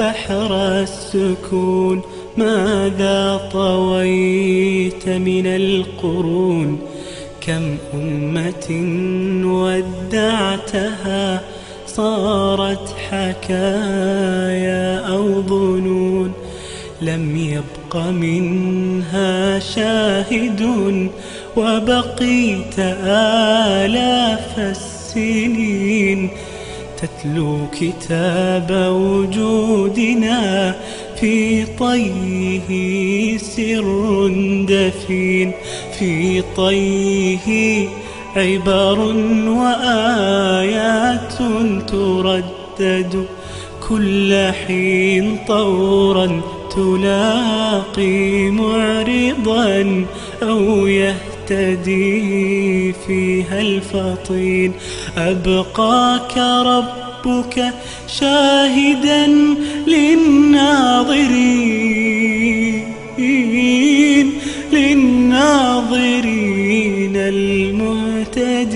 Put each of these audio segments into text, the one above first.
بحر السكون ماذا طويت من القرون؟ كم أمة ودعتها صارت حكايا أو ظنون لم يبق منها شاهد وبقيت آلاف السنين تتلو كتاب وجودنا في طيه سر دفين في طيه عبر وآيات تردد. كل حين طورا تلاقي معرضا أو يهتدي فيها الفطين. أبقاك ربك شاهدا للناظرين للناظرين المهتدين.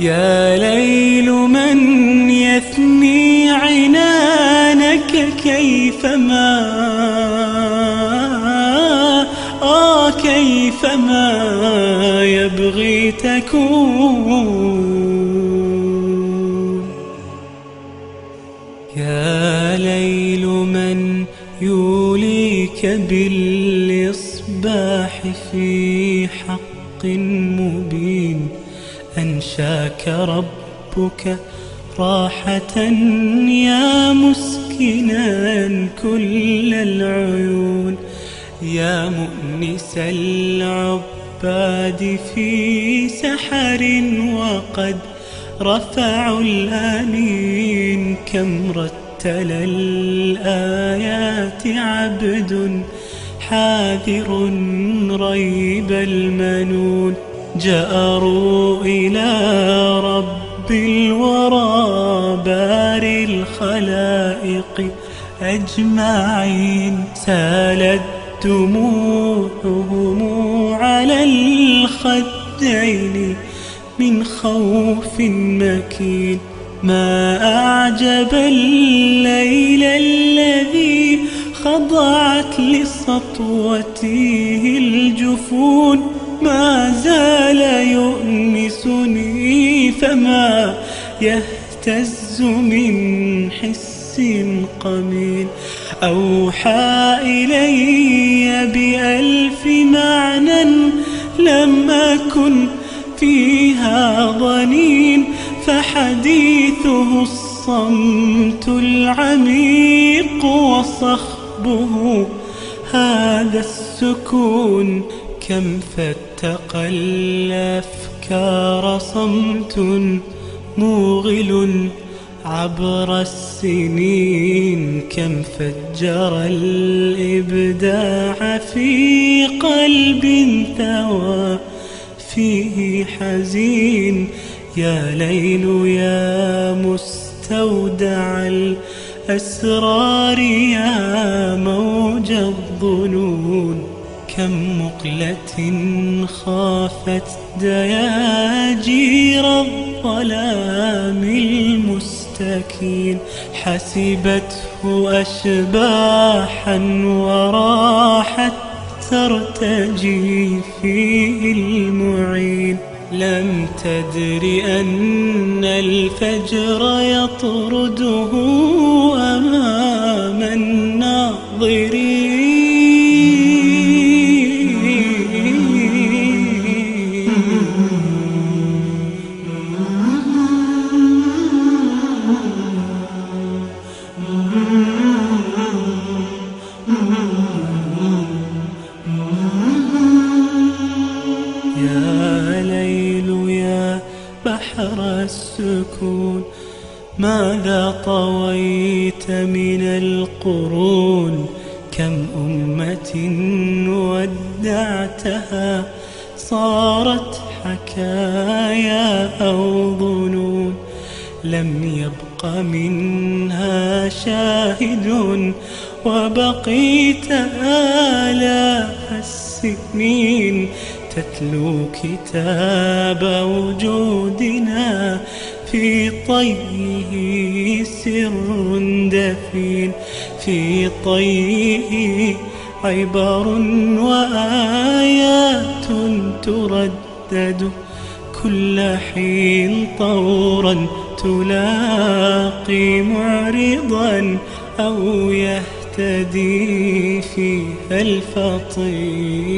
يا ليل من يثني عنانك كيفما يبغي تكون يا ليل من يوليك بالإصباح في حق مبين. أنشاك ربك راحة يا مسكنا كل العيون. يا مؤنس العباد في سحر وقد رفعوا الآنين كم رتل الآيات عبد حاذر ريب المنون جأروا إلى رب الورى بار الخلائق أجمعين سالت دموعهم الخدين من خوف مكين. ما أعجب الليل الذي خضعت لسطوته الجفون. ما زال يؤنسني فما يهتز من حس قميل أوحى إلي بألف معنى لم أكن فيها ظنين فحديثه الصمت العميق وصخبه. هذا السكون كم فتق الأفكار صمت موغل. عبر السنين كم فجر الإبداع في قلب ثوى فيه حزين. يا ليل يا مستودع الأسرار يا موج الظنون. كم مقلة خافت دياجير الظلام المستكين حسبته أشباحا وراحت ترتجي فيه المعين. لم تدر أن الفجر يطرده أمام بحر السكون ماذا طويت من القرون كم أمة ودعتها صارت حكايا أو ظنون لم يبق منها شاهد وبقيت آلاف السنين تتلو كتاب وجودنا في طيه سر دفين في طيه عبر وآيات تردد كل حين طورا تلاقي معرضا أو يهتدي فيها الفطين